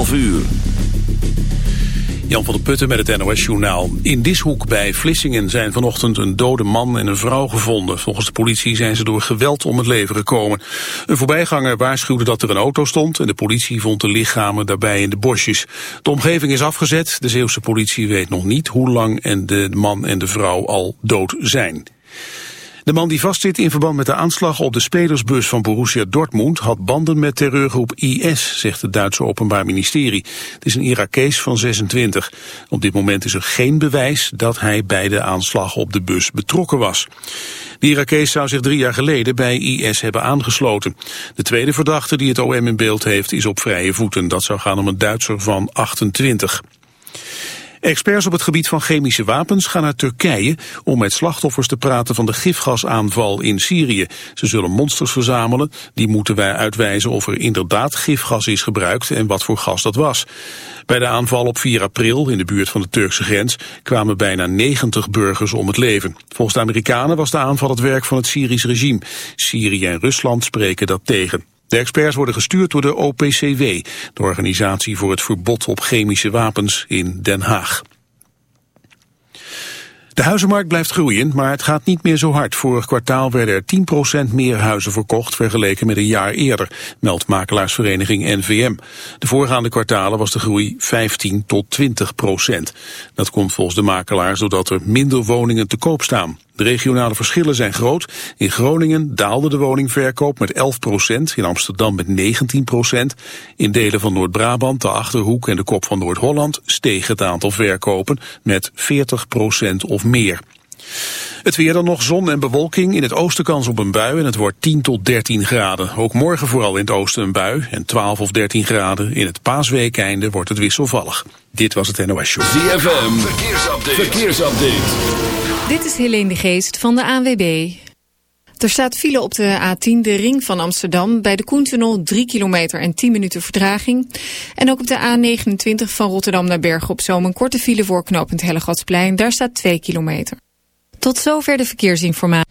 11 uur. Jan van der Putten met het NOS-journaal. In Dishoek bij Vlissingen zijn vanochtend een dode man en een vrouw gevonden. Volgens de politie zijn ze door geweld om het leven gekomen. Een voorbijganger waarschuwde dat er een auto stond... en de politie vond de lichamen daarbij in de bosjes. De omgeving is afgezet. De Zeeuwse politie weet nog niet hoe lang en de man en de vrouw al dood zijn. De man die vastzit in verband met de aanslag op de spelersbus van Borussia Dortmund had banden met terreurgroep IS, zegt het Duitse Openbaar Ministerie. Het is een Irakees van 26. Op dit moment is er geen bewijs dat hij bij de aanslag op de bus betrokken was. De Irakees zou zich drie jaar geleden bij IS hebben aangesloten. De tweede verdachte die het OM in beeld heeft is op vrije voeten. Dat zou gaan om een Duitser van 28. Experts op het gebied van chemische wapens gaan naar Turkije om met slachtoffers te praten van de gifgasaanval in Syrië. Ze zullen monsters verzamelen, die moeten wij uitwijzen of er inderdaad gifgas is gebruikt en wat voor gas dat was. Bij de aanval op 4 april in de buurt van de Turkse grens kwamen bijna 90 burgers om het leven. Volgens de Amerikanen was de aanval het werk van het Syrisch regime. Syrië en Rusland spreken dat tegen. De experts worden gestuurd door de OPCW, de Organisatie voor het Verbod op Chemische Wapens in Den Haag. De huizenmarkt blijft groeien, maar het gaat niet meer zo hard. Vorig kwartaal werden er 10% meer huizen verkocht vergeleken met een jaar eerder, meldt makelaarsvereniging NVM. De voorgaande kwartalen was de groei 15 tot 20%. Dat komt volgens de makelaars doordat er minder woningen te koop staan. De regionale verschillen zijn groot. In Groningen daalde de woningverkoop met 11% in Amsterdam met 19% In delen van Noord-Brabant, de Achterhoek en de Kop van Noord-Holland steeg het aantal verkopen met 40% of meer. Het weer dan nog zon en bewolking. In het oosten kans op een bui en het wordt 10 tot 13 graden. Ook morgen vooral in het oosten een bui en 12 of 13 graden. In het paasweekeinde wordt het wisselvallig. Dit was het NOS Show. ZFM, verkeersupdate. verkeersupdate. Dit is Helene de Geest van de ANWB. Er staat file op de A10, de ring van Amsterdam. Bij de Koentunnel 3 kilometer en 10 minuten vertraging. En ook op de A29 van Rotterdam naar Bergen op Zoom... een korte file voor knooppunt Hellegatsplein. Daar staat 2 kilometer. Tot zover de verkeersinformatie.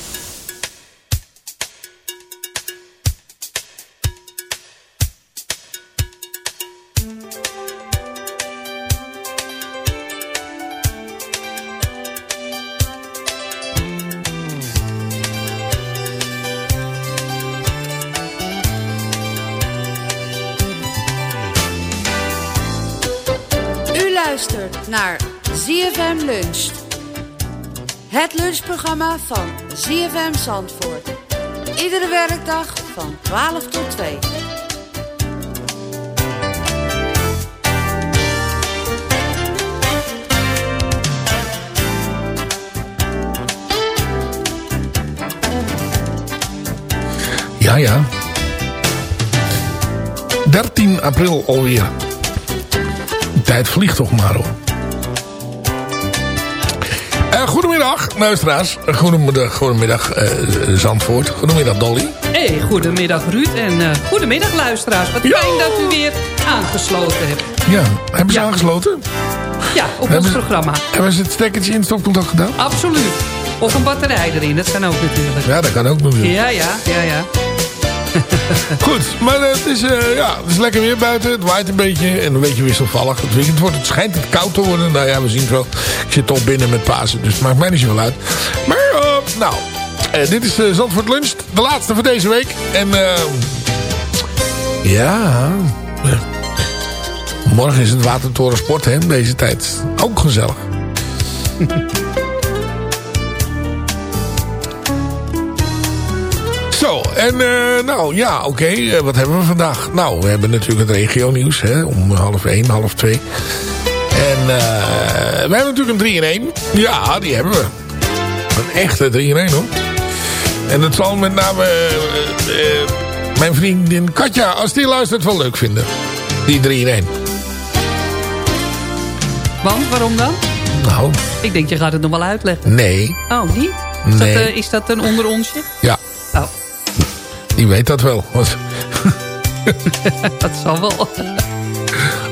ZFM Lunch. Het lunchprogramma van ZFM Zandvoort. Iedere werkdag van 12 tot 2. Ja, ja. 13 april alweer. De tijd vliegt toch maar hoor. Uh, goedemiddag, luisteraars. Goedemiddag, goedemiddag uh, Zandvoort. Goedemiddag, Dolly. Hey, goedemiddag Ruud en uh, goedemiddag luisteraars. Wat fijn dat u weer aangesloten hebt. Ja, hebben ze ja. aangesloten? Ja, op hebben ons programma. Hebben ze het stekkertje in het stopcontact gedaan? Absoluut. Of een batterij erin, dat kan ook natuurlijk. Ja, dat kan ook natuurlijk. Ja, ja, ja, ja. Goed, maar het is, uh, ja, het is lekker weer buiten. Het waait een beetje en een beetje wisselvallig. Het weekend wordt het schijnt het koud te worden. Nou ja, we zien het wel. Ik zit toch binnen met Pasen, dus het maakt mij niet zoveel uit. Maar, uh, nou, dit is Zandvoort Lunch. De laatste voor deze week. En, ja... Morgen is het Watertoren Sport, hè, deze tijd. Ook gezellig. en uh, nou ja, oké, okay. uh, wat hebben we vandaag? Nou, we hebben natuurlijk het regio nieuws, hè, om half 1, half 2. En uh, we hebben natuurlijk een 3 in 1. Ja, die hebben we. Een echte 3 in 1 hoor. En dat zal met name mijn vriendin Katja, als die luistert, wel leuk vinden. Die 3 in 1. Want, waarom dan? Nou. Ik denk, je gaat het nog wel uitleggen. Nee. Oh, niet? Is, nee. dat, is dat een onderonsje? Ja. Oh. Die weet dat wel. dat zal wel.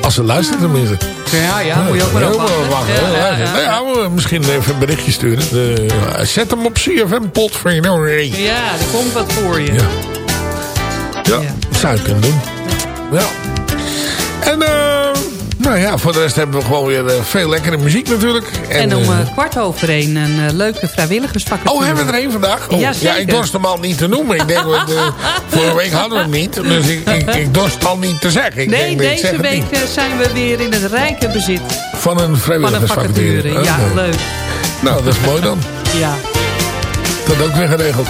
Als ze luistert tenminste. Ja, ja, moet je ook maar opwachten. wachten. Ja, ja, ja. ja, we misschien even een berichtje sturen. De, zet hem op CFM pot voor je. Ja, er komt wat voor je. Ja, ja, zou je kunnen doen. Ja. En uh, nou ja, voor de rest hebben we gewoon weer uh, veel lekkere muziek natuurlijk. En, en om uh, kwart over één een uh, leuke vrijwilligersvacature. Oh, hebben we er één vandaag? Oh, ja, ja, ik dorst hem al niet te noemen. Ik denk, de, vorige week hadden we hem niet. Dus ik, ik, ik dorst al niet te zeggen. Ik nee, denk, deze week zijn we weer in het rijke bezit. Van een vrijwilligersvacature. Van een ja, okay. leuk. Nou, dat is mooi dan. ja. Dat ook weer geregeld.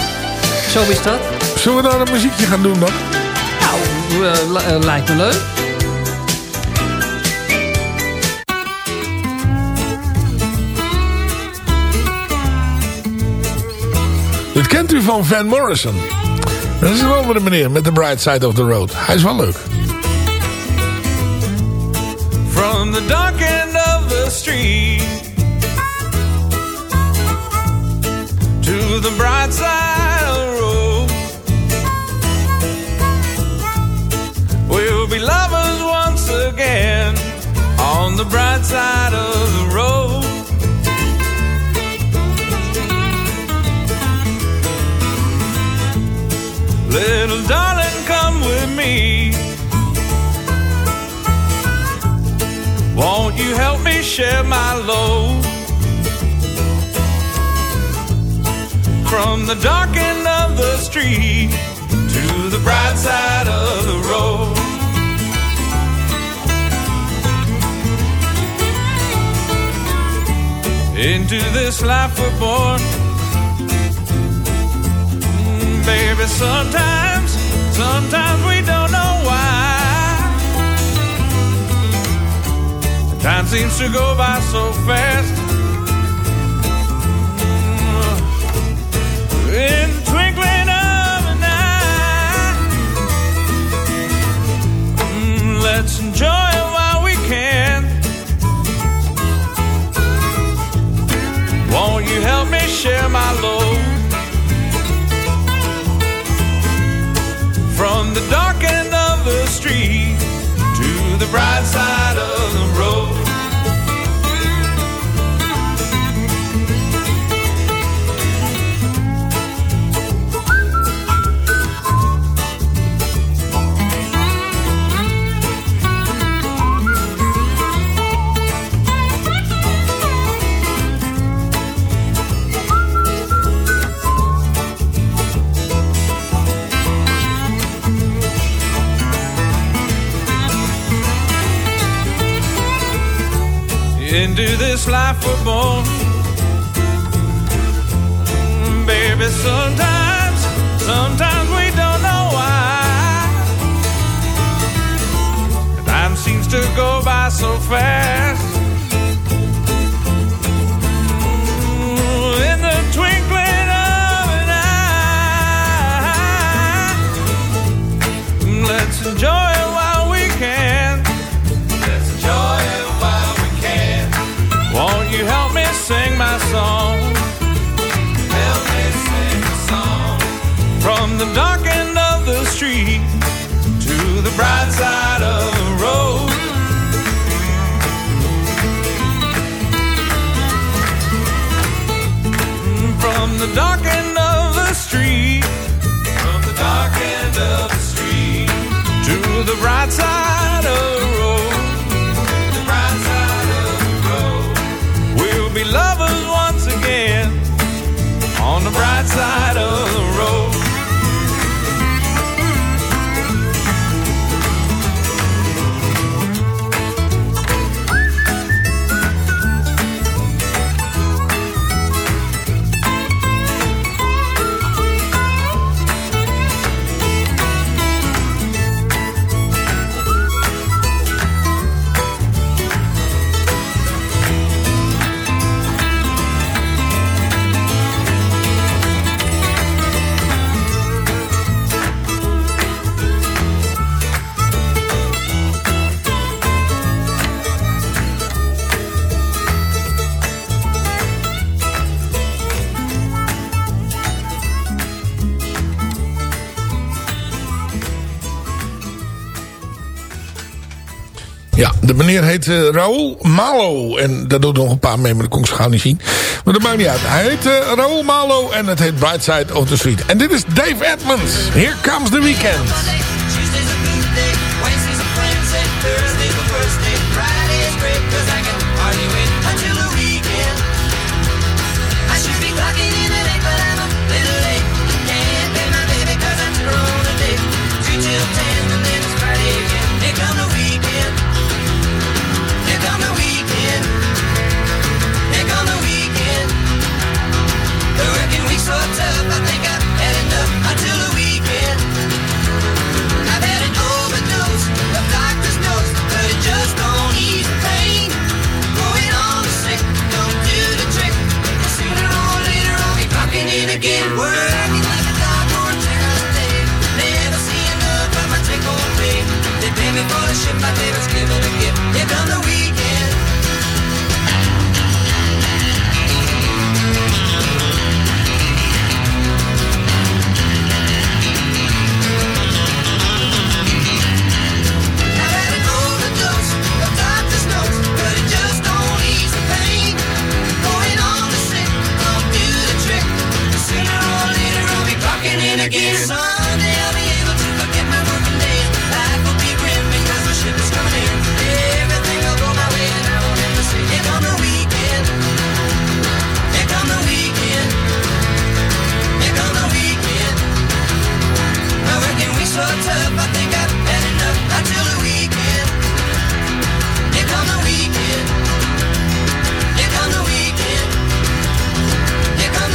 Zo is dat. Zullen we nou een muziekje gaan doen dan? Nou, lijkt me leuk. Kent u van Van Morrison. Dat is een andere meneer met The Bright Side of the Road. Hij is wel leuk. From the dark end of the street To the bright side of the road We'll be lovers once again On the bright side of the road you help me share my load? From the dark end of the street to the bright side of the road. Into this life we're born mm, baby. Sometimes, sometimes we don't know Time seems to go by so fast. Mm-hmm. In the twinkling of an eye, mm-hmm. let's enjoy it while we can. Won't you help me share my load? From the dark end of the street the bright side of the road. Into this life we're born. Baby, sometimes, sometimes we don't know why. Time seems to go by so fast. In the twinkling of an eye, let's enjoy Right side of the road. Mm, from the dark end of the street to the bright side of Ja, de meneer heet Raul Raoul Malo. En daar doet nog een paar mee, maar dat kon ik ze gauw niet zien. Maar dat maakt niet uit. Hij heet Raul Raoul Malo en het heet Brightside of the Street. En dit is Dave Edmonds. Here comes the weekend.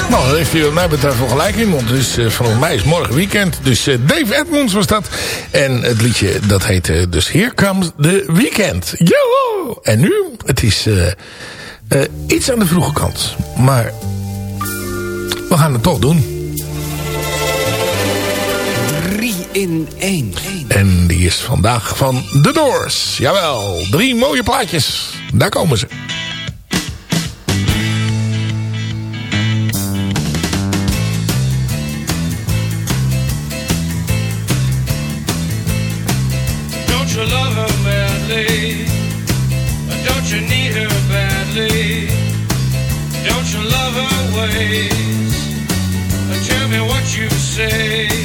Nou, dan heeft u wat mij betreft wel gelijk in. Want dus, uh, eh, volgens mij is morgen weekend. Dus eh, Dave Edmonds was dat. En het liedje dat heette eh, dus Here Comes the Weekend. Joho! En nu, het is iets aan de vroege kant. Maar we gaan het toch doen. 3 in 1. En die is vandaag van The Doors. Jawel, drie mooie plaatjes. Daar komen ze. ways. Tell me what you say.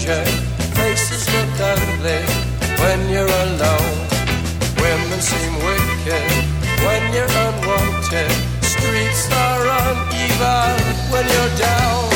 stranger. Faces look ugly when you're alone. Women seem wicked when you're unwanted. Streets are uneven when you're down.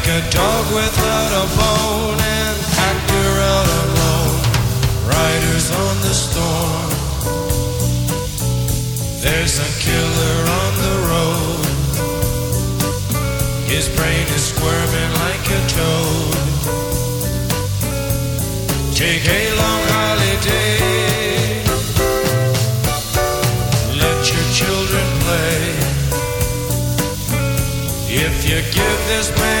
Like a dog without a bone, and actor out alone, riders on the storm. There's a killer on the road. His brain is squirming like a toad. Take a long holiday. Let your children play. If you give this man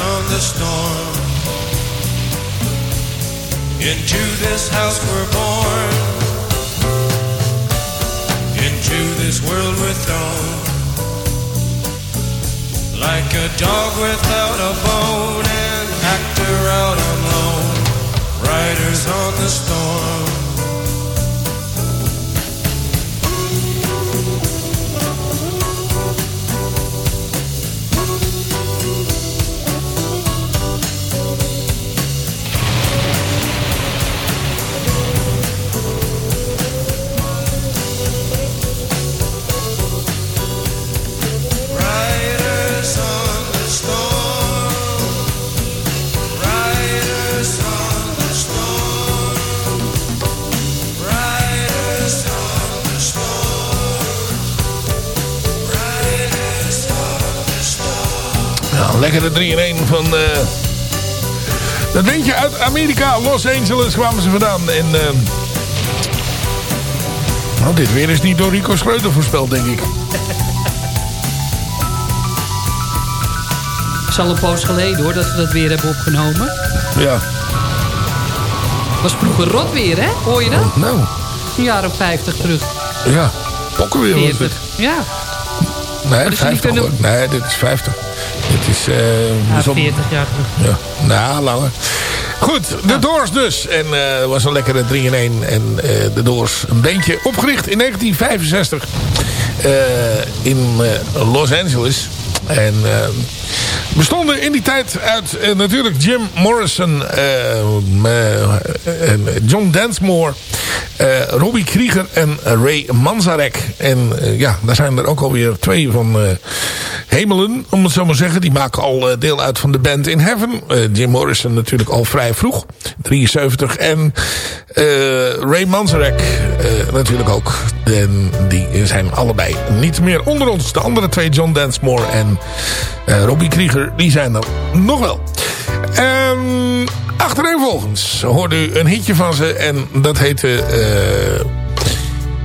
Riders on the storm. Into this house we're born. Into this world we're thrown. Like a dog without a bone, an actor out on loan. Riders on the storm. Lekkere 3 in 1 van... eh dat weet je, uit Amerika, Los Angeles kwamen ze vandaan. En, nou, dit weer is niet door Rico Schreuder voorspeld, denk ik. Het is al een poos geleden hoor, dat we dat weer hebben opgenomen. Ja. was vroeger rot weer, hè? Hoor je dat? Nou, Een jaar of vijftig terug. ja. Pokken weer was 40. dit. Ja, Nee, dat is niet 50 kunnen- hoor. Nee, dit is 50. Dit is... eh ja op- 40 jaar terug. Ja, nou, langer. Goed, de Doors dus. En eh was een lekkere 3 in 1. En eh, de Doors, een bandje opgericht in 1965 eh, in Los Angeles. En bestonden in die tijd uit eh, natuurlijk Jim Morrison, eh, eh, John Densmore, Robbie Krieger en Ray Manzarek. En ja, daar zijn er ook alweer twee van hemelen, om het zo maar zeggen. Die maken al deel uit van de band In Heaven. Jim Morrison natuurlijk al vrij vroeg, 73. En Ray Manzarek natuurlijk ook. En die zijn allebei niet meer onder ons. De andere twee, John Densmore en Robbie Krieger, die zijn er nog wel. En achtereenvolgens hoorde u een hitje van ze. En dat heette... eh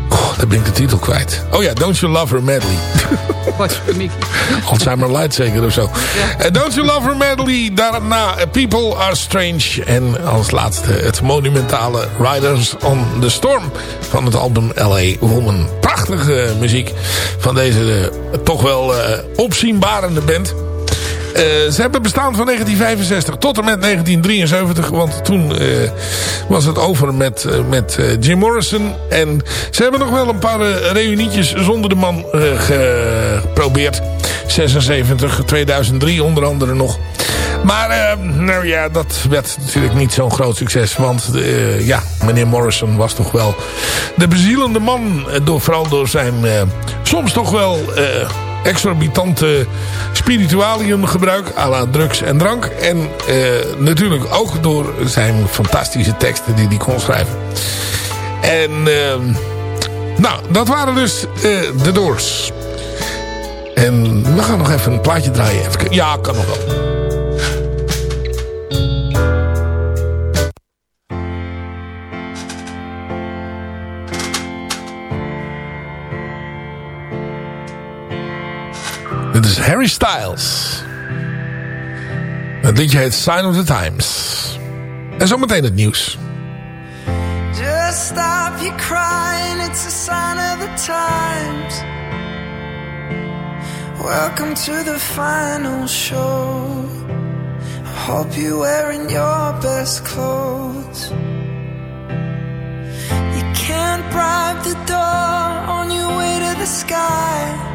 oh, daar ben ik de titel kwijt. Oh ja, Don't You Love Her Madly. Wat Mickey. Alzheimer Light zeker of zo. Eh, Don't You Love Her Medley. Daarna eh, People Are Strange. En als laatste het monumentale Riders on the Storm. Van het album L.A. Woman. Prachtige muziek van deze toch wel opzienbarende band. Eh, ze hebben bestaan van 1965 tot en met 1973. Want toen eh, was het over met, eh, met Jim Morrison. En ze hebben nog wel een paar reunietjes zonder de man geprobeerd. 76, 2003 onder andere nog. Maar nou ja, dat werd natuurlijk niet zo'n groot succes. Want ja, meneer Morrison was toch wel de bezielende man. Door, vooral door zijn soms toch wel... exorbitante spiritualiumgebruik, à la drugs en drank. En eh, natuurlijk ook door zijn fantastische teksten die hij kon schrijven. En ehm, nou, dat waren dus eh, de Doors. En we gaan nog even een plaatje draaien. Ja, kan nog wel. Harry Styles. Het liedje heet Sign of the Times. En zometeen het nieuws. Just stop your crying, it's a sign of the times. Welcome to the final show. I hope you're wearing your best clothes. You can't bribe the door on your way to the sky.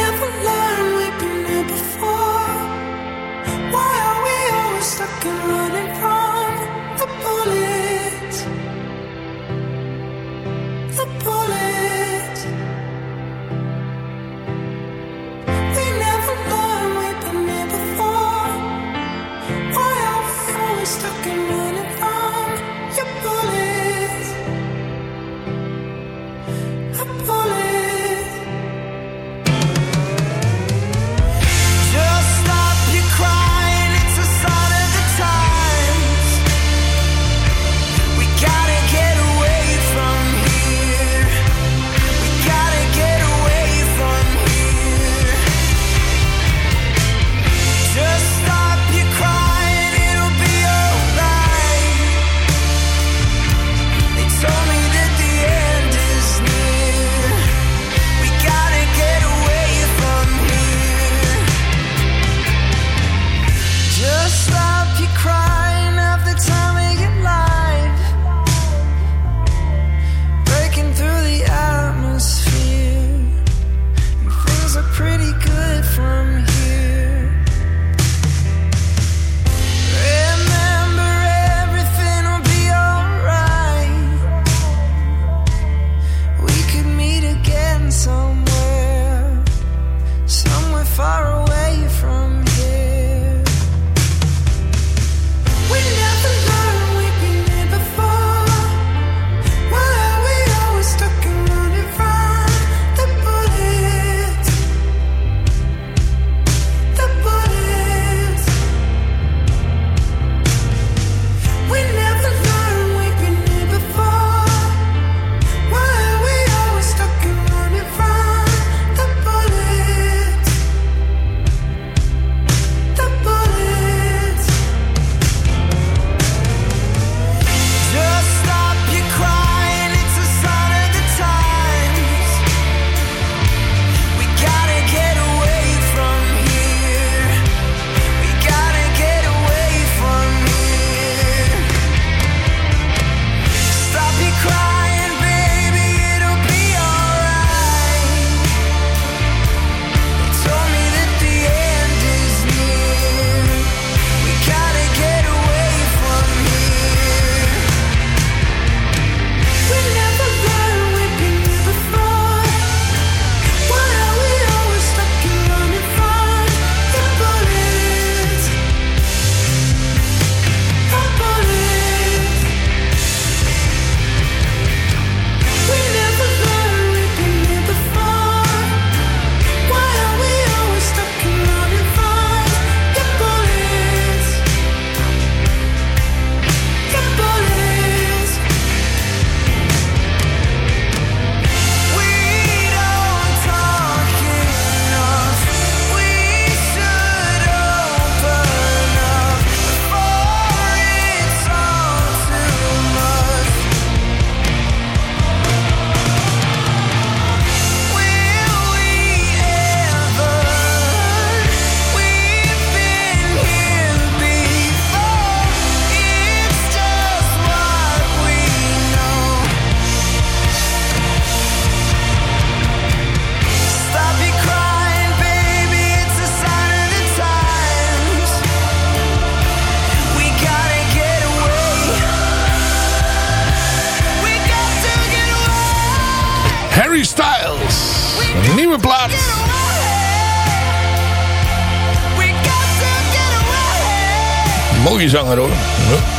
zanger hoor.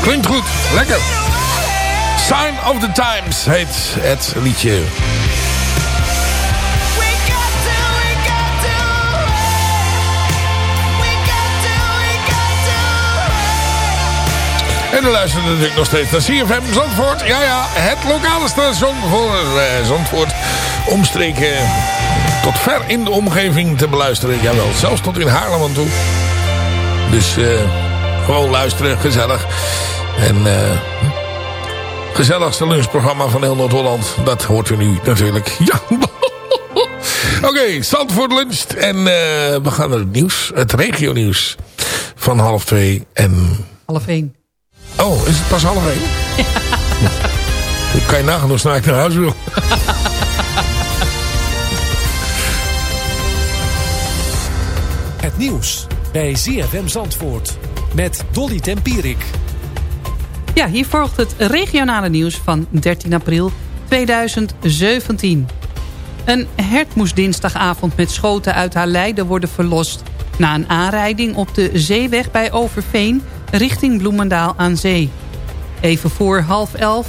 Klinkt goed. Lekker. Sign of the Times heet het liedje. En dan luisteren we natuurlijk nog steeds naar CFM Zandvoort. Ja, ja, het lokale station voor eh, Zandvoort. Omstreken tot ver in de omgeving te beluisteren. Jawel, zelfs tot in Haarlem aan toe. Dus eh, gewoon luisteren, gezellig. En eh gezelligste lunchprogramma van heel Noord-Holland. Dat hoort u nu natuurlijk. Ja. Oké, Zandvoort luncht. En eh, we gaan naar het nieuws. Het regionieuws van half twee. En... Half één. Oh, is het pas half één? Ik kan je nagaan hoe snel ik naar huis wil. Het nieuws bij ZFM Zandvoort met Dolly Tempierik. Ja, hier volgt het regionale nieuws van 13 april 2017. Een hert moest dinsdagavond met schoten uit haar lijden worden verlost... na een aanrijding op de zeeweg bij Overveen richting Bloemendaal aan zee. Even voor half elf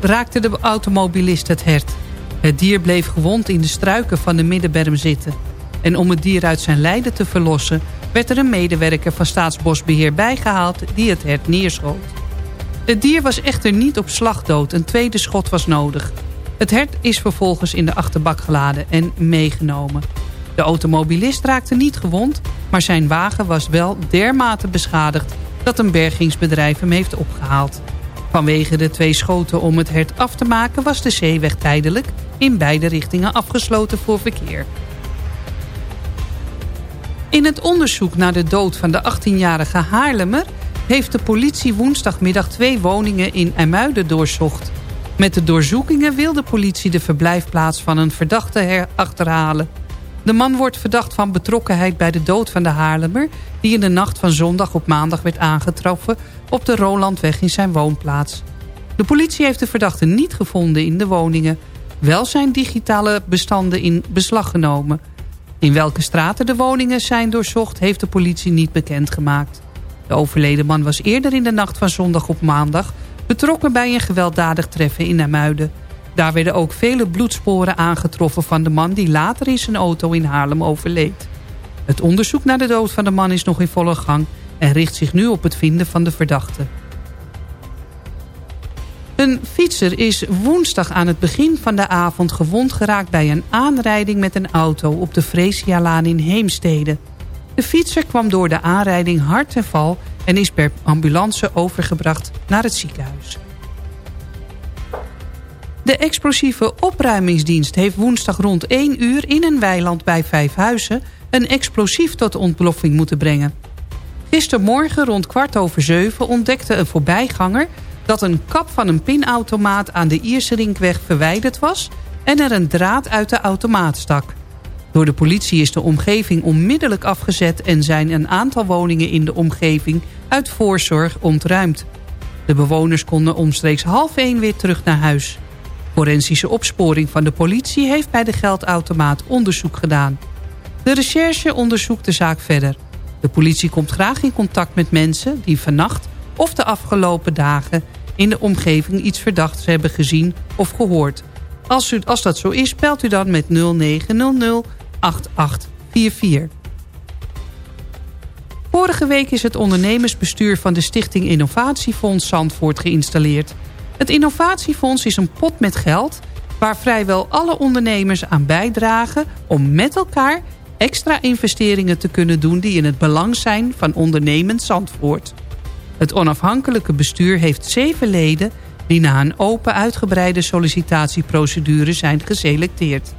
raakte de automobilist het hert. Het dier bleef gewond in de struiken van de middenberm zitten. En om het dier uit zijn lijden te verlossen... werd er een medewerker van Staatsbosbeheer bijgehaald die het hert neerschoot. Het dier was echter niet op slag dood. Een tweede schot was nodig. Het hert is vervolgens in de achterbak geladen en meegenomen. De automobilist raakte niet gewond, maar zijn wagen was wel dermate beschadigd dat een bergingsbedrijf hem heeft opgehaald. Vanwege de twee schoten om het hert af te maken was de zeeweg tijdelijk in beide richtingen afgesloten voor verkeer. In het onderzoek naar de dood van de 18-jarige Haarlemmer heeft de politie woensdagmiddag twee woningen in IJmuiden doorzocht. Met de doorzoekingen wil de politie de verblijfplaats van een verdachte achterhalen. De man wordt verdacht van betrokkenheid bij de dood van de Haarlemmer... die in de nacht van zondag op maandag werd aangetroffen... op de Rolandweg in zijn woonplaats. De politie heeft de verdachte niet gevonden in de woningen. Wel zijn digitale bestanden in beslag genomen. In welke straten de woningen zijn doorzocht... heeft de politie niet bekendgemaakt. De overleden man was eerder in de nacht van zondag op maandag... betrokken bij een gewelddadig treffen in Namuiden. Daar werden ook vele bloedsporen aangetroffen van de man... die later in zijn auto in Haarlem overleed. Het onderzoek naar de dood van de man is nog in volle gang... en richt zich nu op het vinden van de verdachte. Een fietser is woensdag aan het begin van de avond gewond geraakt... bij een aanrijding met een auto op de Fresialaan in Heemstede. De fietser kwam door de aanrijding hard ten val... en is per ambulance overgebracht naar het ziekenhuis. De explosieve opruimingsdienst heeft woensdag rond 1 uur... in een weiland bij Vijfhuizen een explosief tot ontploffing moeten brengen. Gistermorgen rond kwart over zeven ontdekte een voorbijganger... dat een kap van een pinautomaat aan de Ierse rinkweg verwijderd was... en er een draad uit de automaat stak. Door de politie is de omgeving onmiddellijk afgezet... en zijn een aantal woningen in de omgeving uit voorzorg ontruimd. De bewoners konden omstreeks half één weer terug naar huis. Forensische opsporing van de politie heeft bij de geldautomaat onderzoek gedaan. De recherche onderzoekt de zaak verder. De politie komt graag in contact met mensen die vannacht of de afgelopen dagen in de omgeving iets verdachts hebben gezien of gehoord. Als, u, als dat zo is, belt u dan met 0900 8844. Vorige week is het ondernemersbestuur van de Stichting Innovatiefonds Zandvoort geïnstalleerd. Het Innovatiefonds is een pot met geld waar vrijwel alle ondernemers aan bijdragen om met elkaar extra investeringen te kunnen doen die in het belang zijn van ondernemend Zandvoort. Het onafhankelijke bestuur heeft zeven leden die na een open uitgebreide sollicitatieprocedure zijn geselecteerd.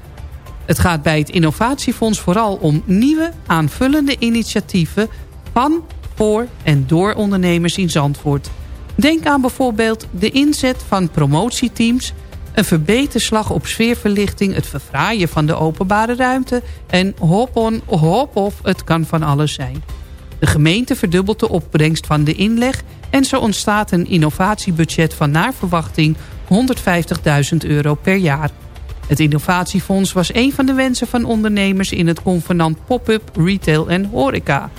Het gaat bij het Innovatiefonds vooral om nieuwe aanvullende initiatieven van, voor en door ondernemers in Zandvoort. Denk aan bijvoorbeeld de inzet van promotieteams... een verbeterslag op sfeerverlichting... het verfraaien van de openbare ruimte... en hop-on, hop-off, het kan van alles zijn. De gemeente verdubbelt de opbrengst van de inleg... en zo ontstaat een innovatiebudget van naar verwachting 150.000 euro per jaar. Het innovatiefonds was een van de wensen van ondernemers... in het convenant Pop-up, Retail en Horeca.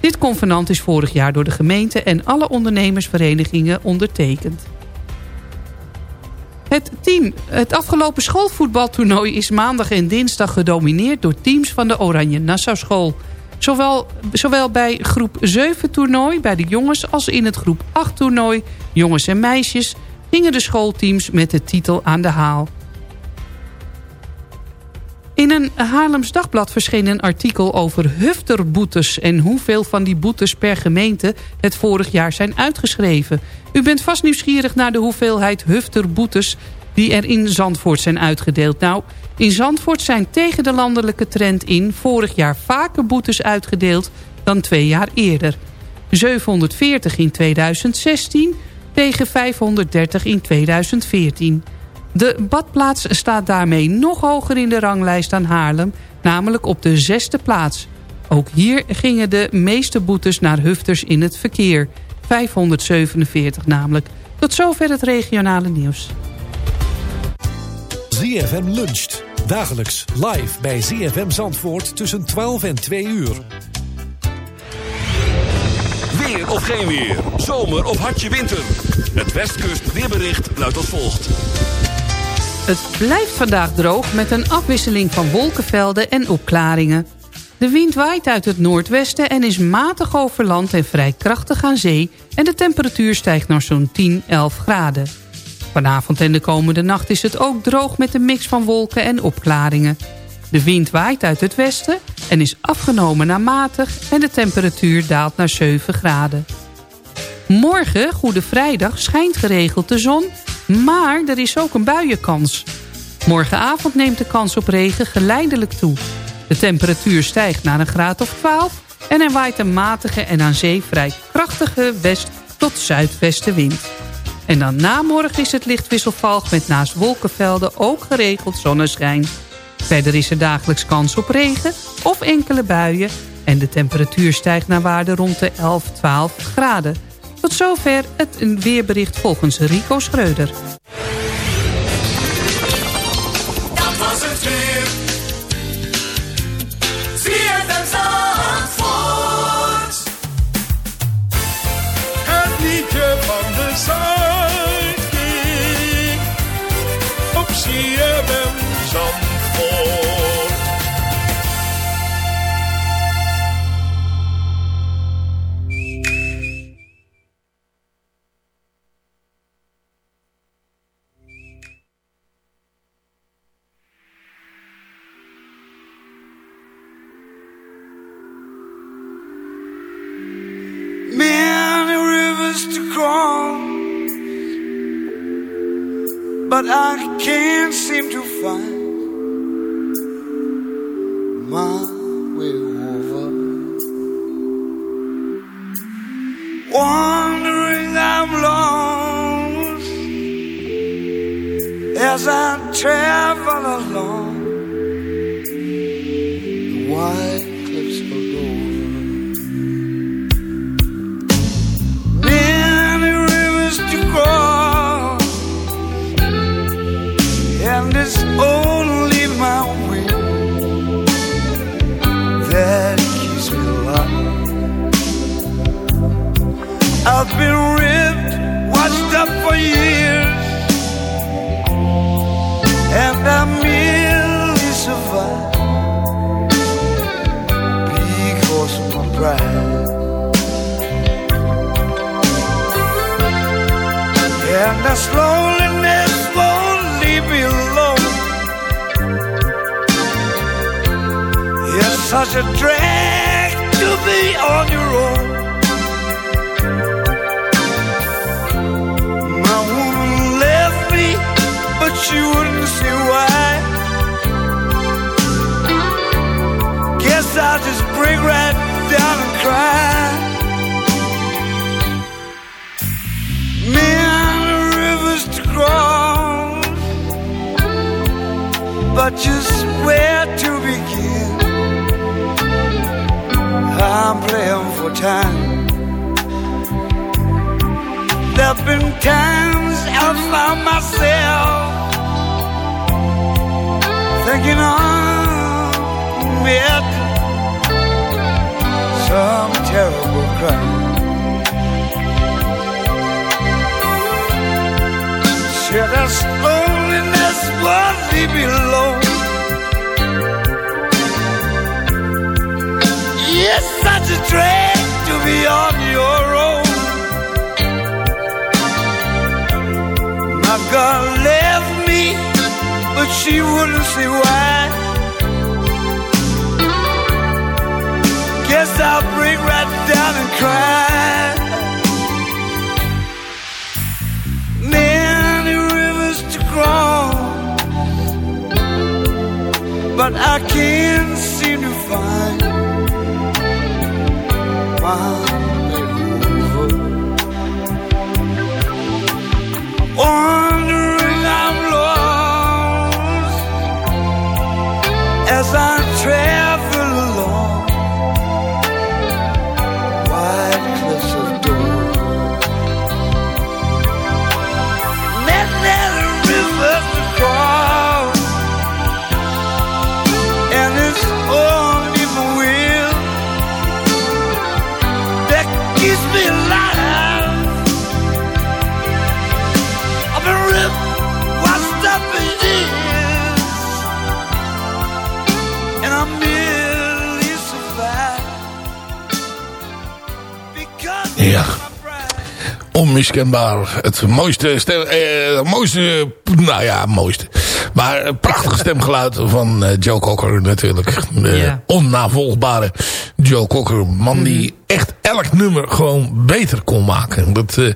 Dit convenant is vorig jaar door de gemeente... en alle ondernemersverenigingen ondertekend. Het, team, het afgelopen schoolvoetbaltoernooi is maandag en dinsdag gedomineerd... door teams van de Oranje Nassau School... Zowel, zowel bij groep 7 toernooi bij de jongens als in het groep 8 toernooi... jongens en meisjes gingen de schoolteams met de titel aan de haal. In een Haarlems Dagblad verscheen een artikel over hufterboetes... en hoeveel van die boetes per gemeente het vorig jaar zijn uitgeschreven. U bent vast nieuwsgierig naar de hoeveelheid hufterboetes die er in Zandvoort zijn uitgedeeld. Nou, in Zandvoort zijn tegen de landelijke trend in... vorig jaar vaker boetes uitgedeeld dan twee jaar eerder. 740 in 2016 tegen 530 in 2014. De badplaats staat daarmee nog hoger in de ranglijst dan Haarlem... namelijk op de zesde plaats. Ook hier gingen de meeste boetes naar hufters in het verkeer. 547 namelijk. Tot zover het regionale nieuws. ZFM luncht. Dagelijks live bij ZFM Zandvoort tussen 12 en 2 uur. Weer of geen weer. Zomer of hartje winter. Het Westkust weerbericht luidt als volgt. Het blijft vandaag droog met een afwisseling van wolkenvelden en opklaringen. De wind waait uit het noordwesten en is matig over land en vrij krachtig aan zee... en de temperatuur stijgt naar zo'n 10, 11 graden. Vanavond en de komende nacht is het ook droog met een mix van wolken en opklaringen. De wind waait uit het westen en is afgenomen naar matig... en de temperatuur daalt naar 7 graden. Morgen, Goede Vrijdag, schijnt geregeld de zon... maar er is ook een buienkans. Morgenavond neemt de kans op regen geleidelijk toe. De temperatuur stijgt naar een graad of 12... en er waait een matige en aan zee vrij krachtige west- tot zuidwestenwind. En dan na morgen is het licht wisselvallig met naast wolkenvelden ook geregeld zonneschijn. Verder is er dagelijks kans op regen of enkele buien... en de temperatuur stijgt naar waarde rond de 11, 12 graden. Tot zover het weerbericht volgens Rico Schreuder. But I can't seem to find my way over. Wandering, I'm lost as I travel such a drag to be on your own. My woman left me, but she wouldn't see why. Guess I'll just break right down and cry. Many rivers to cross, but just where I'm playing for time. There've been times I've found myself thinking it some terrible crime. Should this loneliness me alone? It's such a drag to be on your own. My girl left me, but she wouldn't say why. Guess I'll break right down and cry. Many rivers to cross, but I can't seem to find Wandering, Onmiskenbaar. Het mooiste, stem, eh, mooiste, nou ja, mooiste. Maar het prachtige stemgeluid van eh, Joe Cocker natuurlijk. De Ja. onnavolgbare Joe Cocker. Man die echt elk nummer gewoon beter kon maken. Dat eh,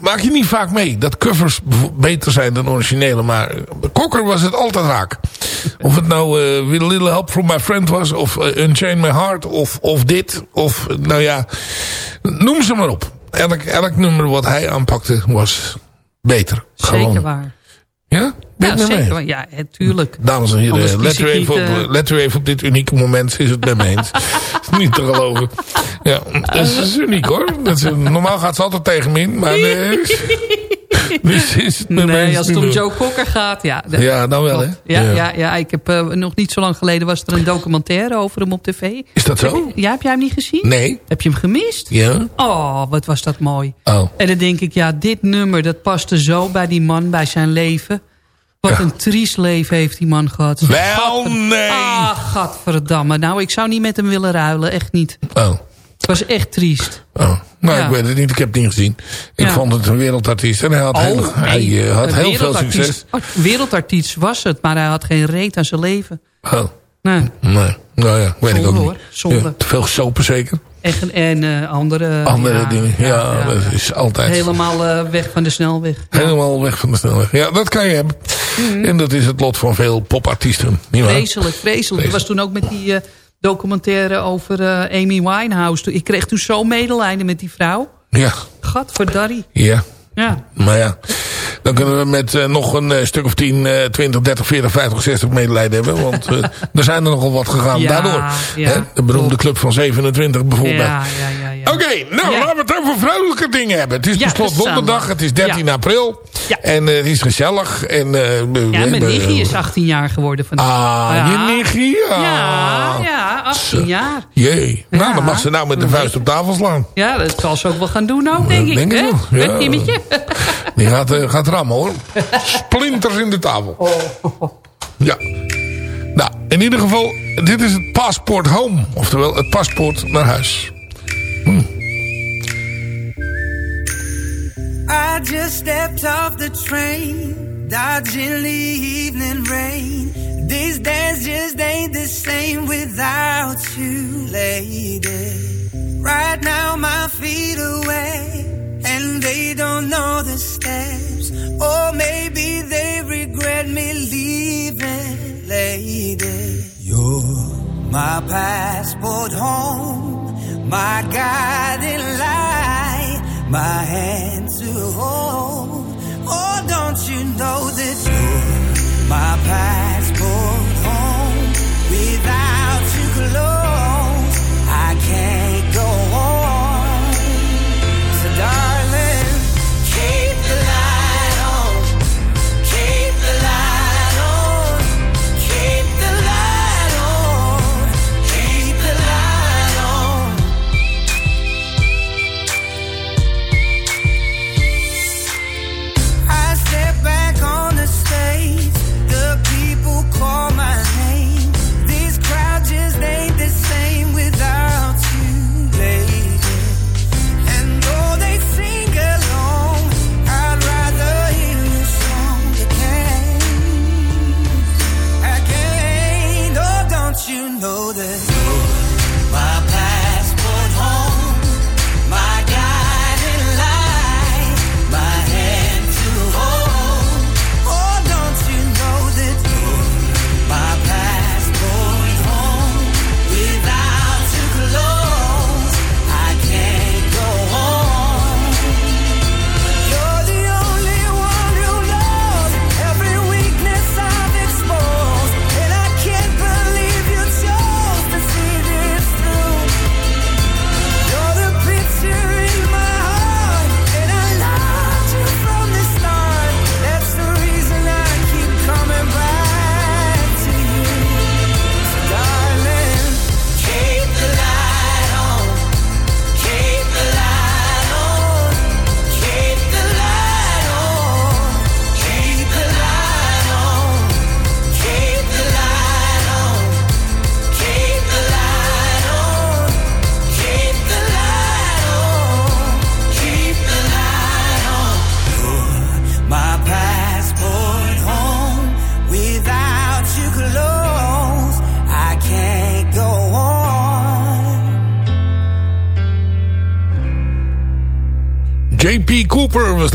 maak je niet vaak mee. Dat covers beter zijn dan originele. Maar Cocker was het altijd raak. Of het nou eh, With a Little Help From My Friend was. Of Unchain My Heart. Of, of dit. Of nou ja, noem ze maar op. Elk, elk nummer wat hij aanpakte was beter. Zeker Gewoon. waar. Ja? Ben Ja, zeker. Ja, hè, tuurlijk. Dames en heren, let u, even niet, op, eh, let u even op dit unieke moment. Is het met me eens. is niet te geloven. Ja, dat is, dat is uniek hoor. Dat is, normaal gaat ze altijd tegen me in. Maar nee, dus is het Nee, als het om. Joe Cocker gaat, ja. dat- Ja, dan wel, hè? Ja, Ja. ja. Ja, ik heb eh, nog niet zo lang geleden was er een documentaire over hem op tv. Is dat zo? Ja, heb jij hem niet gezien? Nee. Heb je hem gemist? Ja? Oh, wat was dat mooi. Oh. En dan denk ik, ja, dit nummer, dat paste zo bij die man, bij zijn leven. Wat Ja. een triest leven heeft die man gehad. Wel, Gadver- nee. Ah, gadverdamme. Nou, ik zou niet met hem willen ruilen, echt niet. Oh. Het was echt triest. Oh. Nou, Ja. ik weet het niet. Ik heb het niet gezien. Ik Ja. vond het een wereldartiest. En hij had, heel, hij, eh, had heel veel succes. Oh, Wereldartiest was het, maar hij had geen reet aan zijn leven. Oh. Nee. Nee. Nou ja, weet ik ook hoor. niet. Zonde. Ja, te veel sopen zeker. En, en eh, andere, Andere ja, dingen. Ja, dat is altijd. Helemaal eh, weg van de snelweg. Helemaal weg van de snelweg. Ja, dat kan je hebben. En dat is het lot van veel popartiesten. Vreselijk, vreselijk. Het was toen ook met die documentaire over eh, Amy Winehouse. Ik kreeg toen zo medelijden met die vrouw. Ja, Gadverdarrie. ja. Ja. Maar ja, dan kunnen we met eh, nog een eh, stuk of 10, eh, 20, 30, 40, 50, 60 medelijden hebben. Want eh, er zijn er nogal wat gegaan Ja, daardoor. ja, Hè? de beroemde club van 27 bijvoorbeeld. Ja, ja, ja. ja. Oké, nou Ja. laten we het over vrolijke dingen hebben. Het is Ja, tenslotte donderdag, het is 13 Ja. april. Ja. En het is gezellig. En, we- Ja, mijn nichtje is 18 jaar geworden vandaag. Ah, ja. je nichtje? Ah. Ja, ja, 18 jaar. Jee, nou Ja. dan mag ze nou met de vuist op tafel slaan. Ja, dat zal ze ook wel gaan doen ook, denk ik. denk ik hè? ja. Kimmetje? Die gaat, eh, gaat rammen hoor. Splinters in de tafel. Oh. Ja. Nou, in ieder geval, dit is het paspoort home. Oftewel, het paspoort naar huis. I just stepped off the train, dodging the evening rain. These days just ain't the same without you, lady. Right now my feet are wet, and they don't know the steps. Or maybe they regret me leaving, lady. You're my passport home, my guiding light, my hand to hold. Oh, don't you know that you're my passport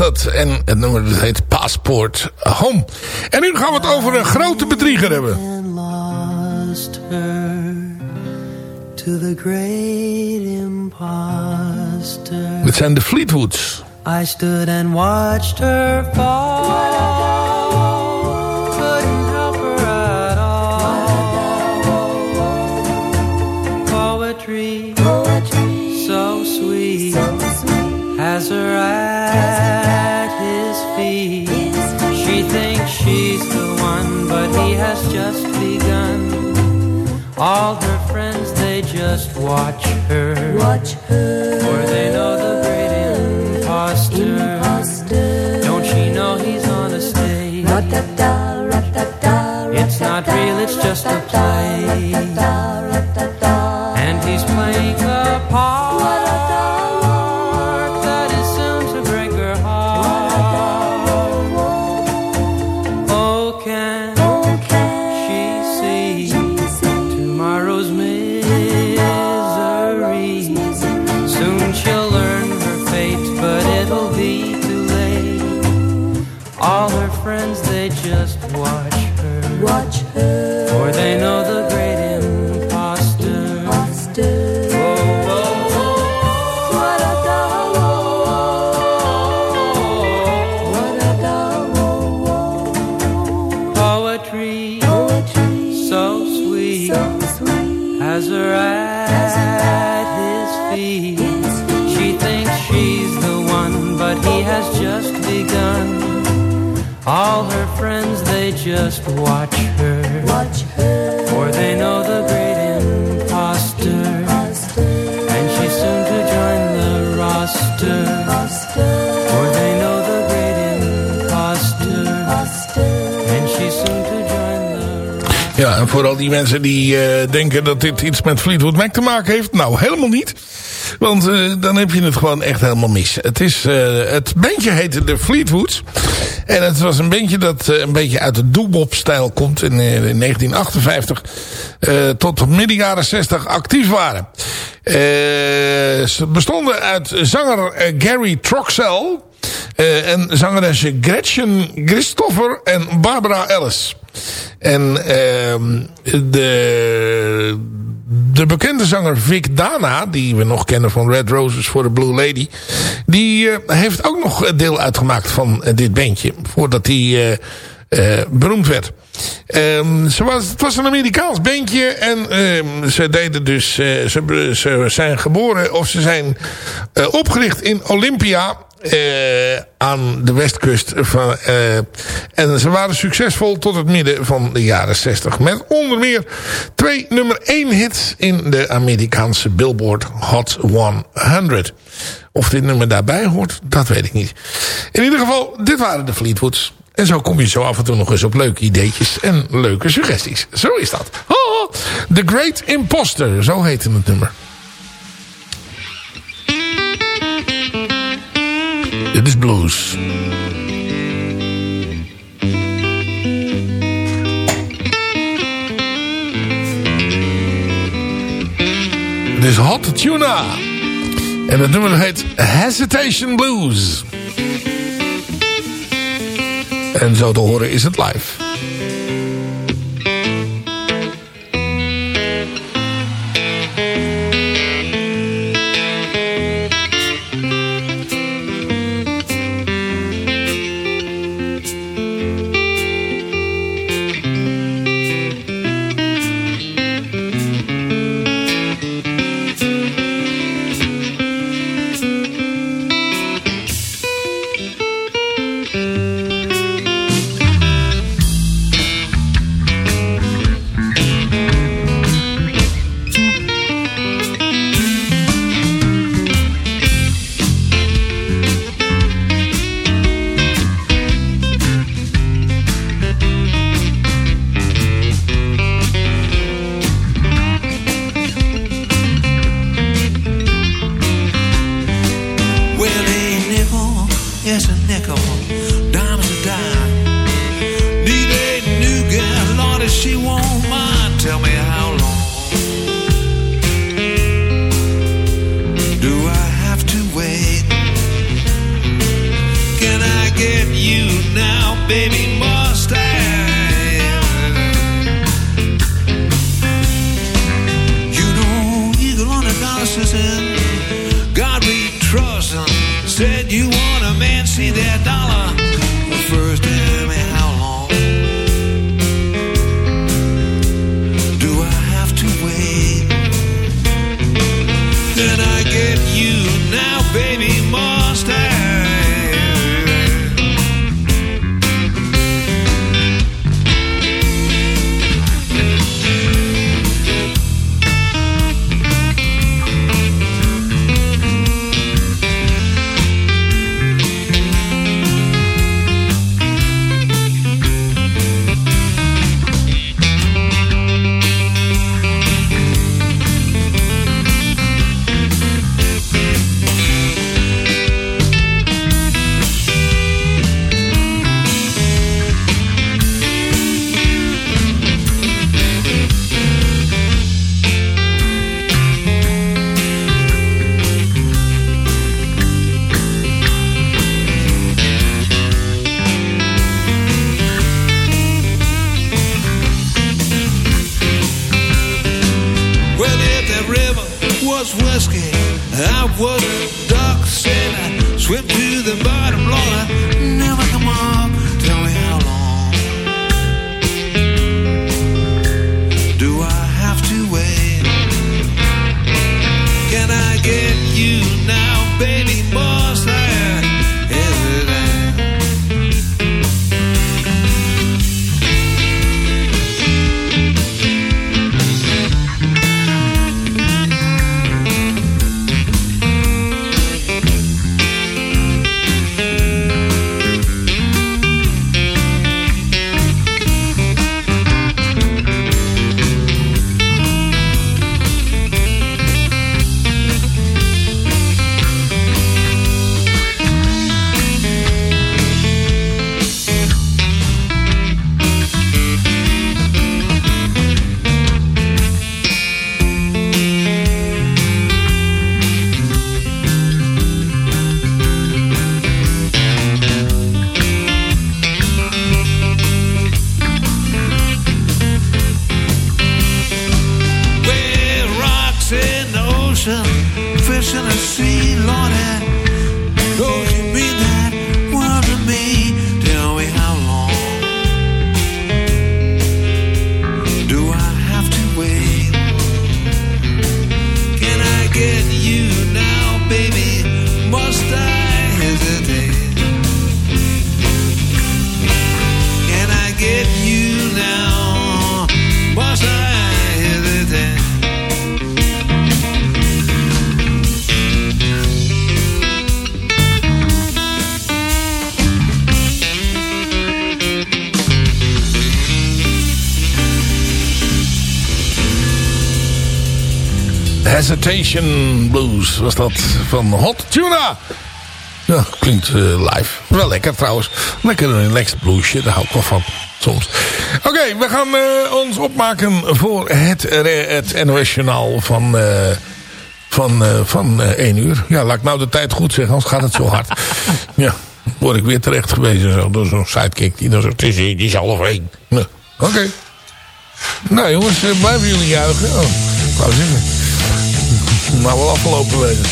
dat. En het nummer dat heet Passport Home. En nu gaan we het over een grote bedrieger hebben. lost her to the great imposter. Het zijn de Fleetwoods. I stood and watched her fall. Just watch mensen die eh, denken dat dit iets met Fleetwood Mac te maken heeft. Nou, helemaal niet. Want eh, dan heb je het gewoon echt helemaal mis. Het, is, eh, het bandje heette de Fleetwoods. En het was een bandje dat een beetje uit de doobop-stijl komt. In, eh, in 1958 eh, tot midden jaren 60 actief waren. Ze bestonden uit zanger Gary Troxell. en zangeresje Gretchen Christopher en Barbara Ellis. En ehm de, de bekende zanger Vic Dana, die we nog kennen van Red Roses for the Blue Lady, die eh, heeft ook nog deel uitgemaakt van eh, dit bandje, voordat hij eh, beroemd werd. Ehm, ze was, het was een Amerikaans bandje en ehm, ze deden dus, ze, zijn geboren of ze zijn opgericht in Olympia eh, aan de westkust. Van, eh, en ze waren succesvol tot het midden van de jaren 60. Met onder meer twee nummer 1 hits in de Amerikaanse Billboard Hot 100. Of dit nummer daarbij hoort, dat weet ik niet. In ieder geval, dit waren de Fleetwoods. En zo kom je zo af en toe nog eens op leuke ideetjes en leuke suggesties. Zo is dat. The Great Imposter, zo heette het nummer. Dit is blues. Dit is Hot Tuna. En het nummer heet Hesitation Blues. En zo te horen is het live. That river was whiskey. I was a duck, said I swim to the bottom, Lord. Hesitation Blues was dat van Hot Tuna. Ja, klinkt eh, live. Wel lekker trouwens. Lekker een relaxed bluesje, daar hou ik wel van. Soms. Oké, we gaan eh, ons opmaken voor het, het NOS Journaal van, eh, van, van eh, 1 uur. Ja, laat ik nou de tijd goed zeggen, anders gaat het zo hard. ja, word ik weer terecht gewezen zo, door zo'n sidekick die dan zo... Het is, het is half één. Oké. Nou jongens, blijven jullie juichen? Oh, ik wou zeggen. Nou, wel afgelopen wezen.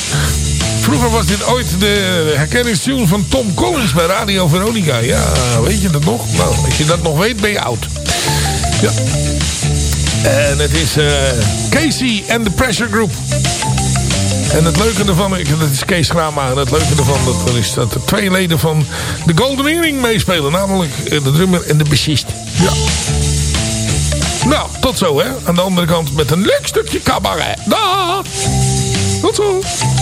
Vroeger was dit ooit de herkenningstune van Tom Collins bij Radio Veronica. Ja, weet je dat nog? Nou, als je dat nog weet, ben je oud. Ja. En het is eh, Casey and the Pressure Group. En het leuke ervan, dat is Kees Grama. En het leuke ervan er is dat er twee leden van de Golden Earring meespelen. Namelijk eh, de drummer en de bassist. Ja. Nou, tot zo hè. Aan de andere kant met een leuk stukje cabaret. Dag! Tot zo!